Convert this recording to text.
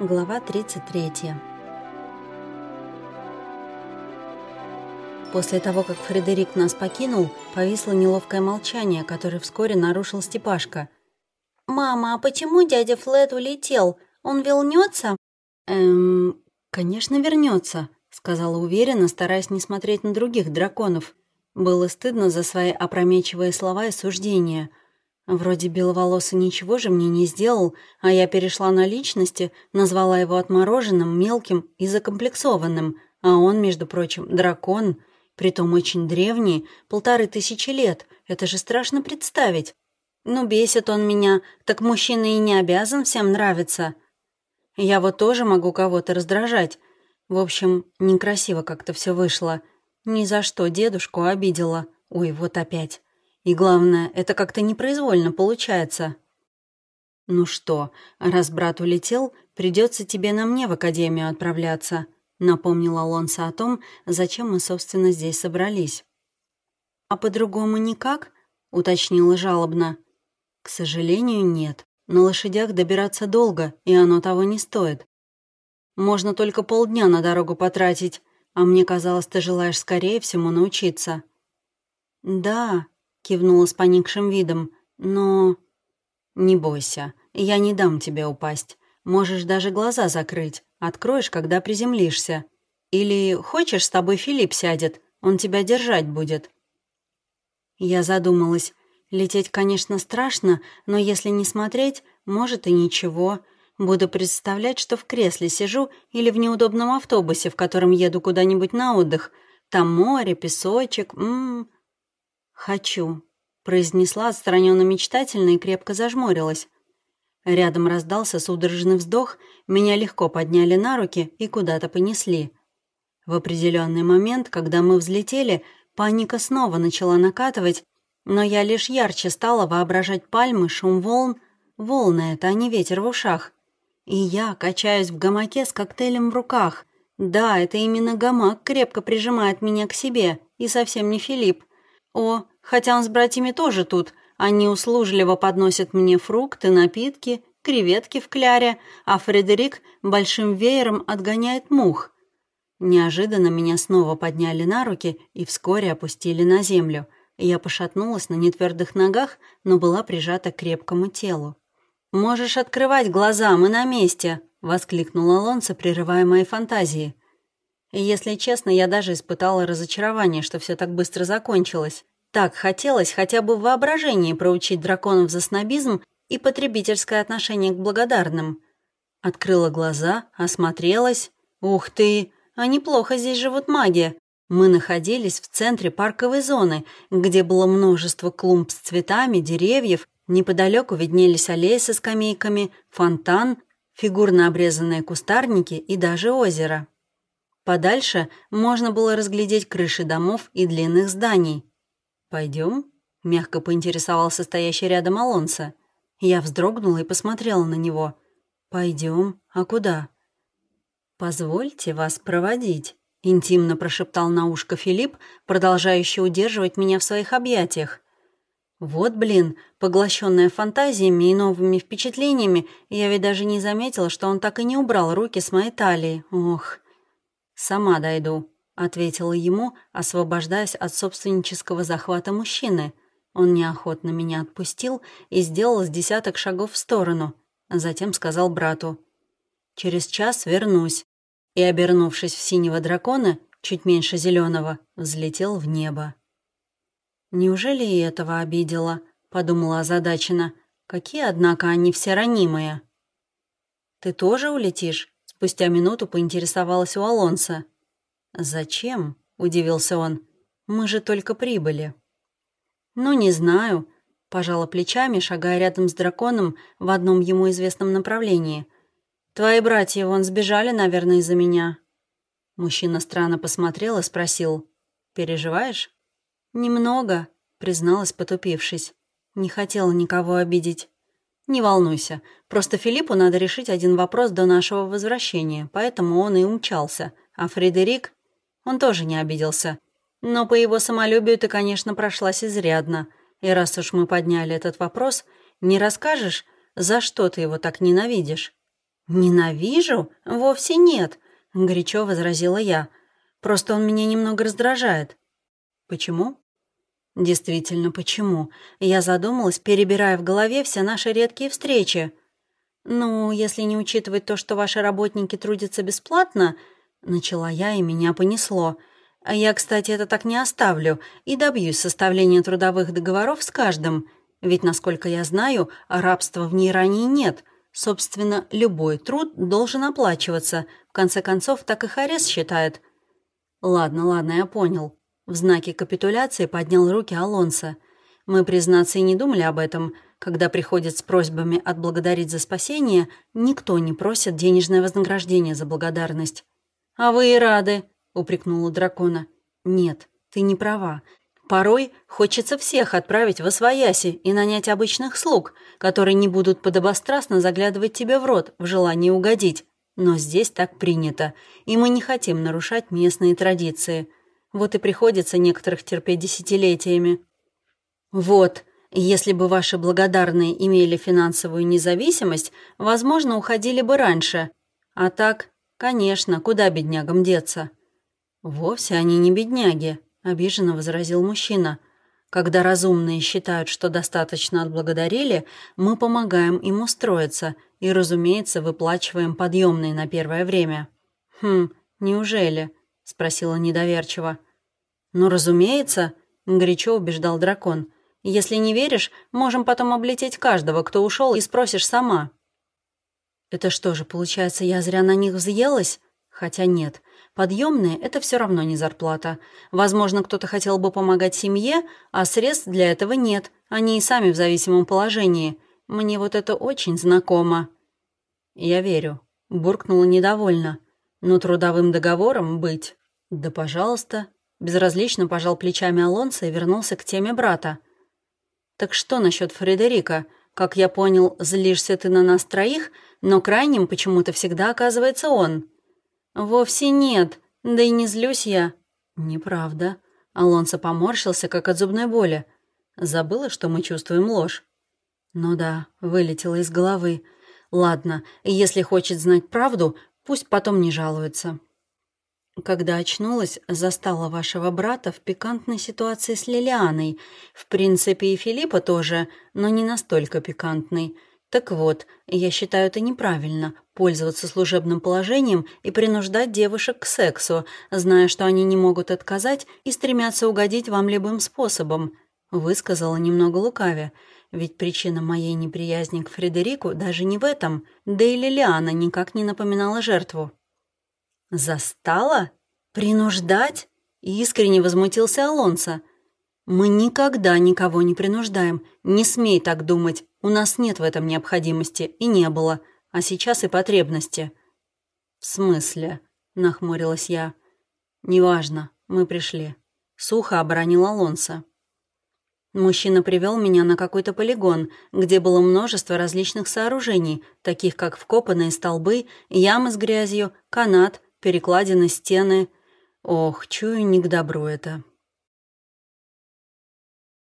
Глава 33 После того, как Фредерик нас покинул, повисло неловкое молчание, которое вскоре нарушил Степашка. «Мама, а почему дядя Флет улетел? Он вернется?» «Эм, конечно, вернется», — сказала уверенно, стараясь не смотреть на других драконов. Было стыдно за свои опрометчивые слова и суждения — Вроде беловолосый ничего же мне не сделал, а я перешла на личности, назвала его отмороженным, мелким и закомплексованным, а он, между прочим, дракон, притом очень древний, полторы тысячи лет, это же страшно представить. Ну, бесит он меня, так мужчина и не обязан всем нравиться. Я вот тоже могу кого-то раздражать. В общем, некрасиво как-то все вышло. Ни за что дедушку обидела. Ой, вот опять. И главное, это как-то непроизвольно получается. «Ну что, раз брат улетел, придется тебе на мне в академию отправляться», напомнил Алонсо о том, зачем мы, собственно, здесь собрались. «А по-другому никак?» — уточнила жалобно. «К сожалению, нет. На лошадях добираться долго, и оно того не стоит. Можно только полдня на дорогу потратить, а мне казалось, ты желаешь скорее всему научиться». «Да», кивнула с поникшим видом. «Но...» «Не бойся, я не дам тебе упасть. Можешь даже глаза закрыть. Откроешь, когда приземлишься. Или хочешь, с тобой Филипп сядет, он тебя держать будет». Я задумалась. Лететь, конечно, страшно, но если не смотреть, может и ничего. Буду представлять, что в кресле сижу или в неудобном автобусе, в котором еду куда-нибудь на отдых. Там море, песочек, ммм, «Хочу», — произнесла отстраненно мечтательно и крепко зажмурилась. Рядом раздался судорожный вздох, меня легко подняли на руки и куда-то понесли. В определенный момент, когда мы взлетели, паника снова начала накатывать, но я лишь ярче стала воображать пальмы, шум волн. Волны — это, а не ветер в ушах. И я качаюсь в гамаке с коктейлем в руках. Да, это именно гамак крепко прижимает меня к себе, и совсем не Филипп. О, хотя он с братьями тоже тут. Они услужливо подносят мне фрукты, напитки, креветки в кляре, а Фредерик большим веером отгоняет мух. Неожиданно меня снова подняли на руки и вскоре опустили на землю. Я пошатнулась на нетвердых ногах, но была прижата к крепкому телу. «Можешь открывать глаза, мы на месте!» — воскликнул Алонсо, прерывая мои фантазии. И, если честно, я даже испытала разочарование, что все так быстро закончилось. Так хотелось хотя бы в воображении проучить драконов за снобизм и потребительское отношение к благодарным. Открыла глаза, осмотрелась. Ух ты, а неплохо здесь живут маги. Мы находились в центре парковой зоны, где было множество клумб с цветами, деревьев, неподалеку виднелись аллеи со скамейками, фонтан, фигурно обрезанные кустарники и даже озеро. Подальше можно было разглядеть крыши домов и длинных зданий. «Пойдем?» — мягко поинтересовался стоящий рядом Алонсо. Я вздрогнула и посмотрела на него. «Пойдем? А куда?» «Позвольте вас проводить», — интимно прошептал на ушко Филипп, продолжающий удерживать меня в своих объятиях. Вот, блин, поглощенная фантазиями и новыми впечатлениями, я ведь даже не заметила, что он так и не убрал руки с моей талии. Ох, «Сама дойду», — ответила ему, освобождаясь от собственнического захвата мужчины. Он неохотно меня отпустил и сделал с десяток шагов в сторону, затем сказал брату. «Через час вернусь», и, обернувшись в синего дракона, чуть меньше зеленого, взлетел в небо. «Неужели и этого обидела?» — подумала озадаченно. «Какие, однако, они все ранимые». «Ты тоже улетишь?» Спустя минуту поинтересовалась у Алонса. «Зачем?» — удивился он. «Мы же только прибыли». «Ну, не знаю», — пожала плечами, шагая рядом с драконом в одном ему известном направлении. «Твои братья вон сбежали, наверное, из-за меня». Мужчина странно посмотрел и спросил. «Переживаешь?» «Немного», — призналась, потупившись. Не хотела никого обидеть. «Не волнуйся. Просто Филиппу надо решить один вопрос до нашего возвращения, поэтому он и умчался. А Фредерик? Он тоже не обиделся. Но по его самолюбию ты, конечно, прошлась изрядно. И раз уж мы подняли этот вопрос, не расскажешь, за что ты его так ненавидишь?» «Ненавижу? Вовсе нет», — горячо возразила я. «Просто он меня немного раздражает». «Почему?» «Действительно, почему?» Я задумалась, перебирая в голове все наши редкие встречи. «Ну, если не учитывать то, что ваши работники трудятся бесплатно...» Начала я, и меня понесло. А я, кстати, это так не оставлю и добьюсь составления трудовых договоров с каждым. Ведь, насколько я знаю, рабства в Нейрании нет. Собственно, любой труд должен оплачиваться. В конце концов, так и Харес считает. Ладно, ладно, я понял. В знаке капитуляции поднял руки Алонсо. Мы, признаться, и не думали об этом. Когда приходят с просьбами отблагодарить за спасение, никто не просит денежное вознаграждение за благодарность. «А вы и рады», — упрекнула дракона. «Нет, ты не права. Порой хочется всех отправить в освояси и нанять обычных слуг, которые не будут подобострастно заглядывать тебе в рот в желании угодить. Но здесь так принято, и мы не хотим нарушать местные традиции. Вот и приходится некоторых терпеть десятилетиями. Вот, если бы ваши благодарные имели финансовую независимость, возможно, уходили бы раньше. А так, конечно, куда беднягам деться? Вовсе они не бедняги, обиженно возразил мужчина. Когда разумные считают, что достаточно отблагодарили, мы помогаем им устроиться и, разумеется, выплачиваем подъемные на первое время. Хм, неужели? — спросила недоверчиво. «Ну, разумеется», — горячо убеждал дракон. «Если не веришь, можем потом облететь каждого, кто ушел, и спросишь сама». «Это что же, получается, я зря на них взъелась?» Хотя нет, подъемные – это все равно не зарплата. Возможно, кто-то хотел бы помогать семье, а средств для этого нет. Они и сами в зависимом положении. Мне вот это очень знакомо. «Я верю», – буркнула недовольно. Но трудовым договором быть? Да, пожалуйста. Безразлично пожал плечами Алонсо и вернулся к теме брата. Так что насчет Фредерика? Как я понял, злишься ты на нас троих, но крайним почему-то всегда оказывается он. Вовсе нет, да и не злюсь я. Неправда. Алонсо поморщился, как от зубной боли. Забыла, что мы чувствуем ложь. Ну да, вылетело из головы. Ладно, если хочет знать правду, Пусть потом не жалуется. Когда очнулась, застала вашего брата в пикантной ситуации с Лилианой. В принципе, и Филиппа тоже, но не настолько пикантной. Так вот, я считаю это неправильно – пользоваться служебным положением и принуждать девушек к сексу, зная, что они не могут отказать и стремятся угодить вам любым способом. Высказала немного лукавя. Ведь причина моей неприязни к Фредерику даже не в этом, да и Лилиана никак не напоминала жертву. «Застала? Принуждать?» — искренне возмутился Алонсо. «Мы никогда никого не принуждаем. Не смей так думать. У нас нет в этом необходимости, и не было. А сейчас и потребности». «В смысле?» — нахмурилась я. «Неважно. Мы пришли». Сухо оборонил Алонсо. Мужчина привел меня на какой-то полигон, где было множество различных сооружений, таких как вкопанные столбы, ямы с грязью, канат, перекладины, стены. Ох, чую, не к добру это.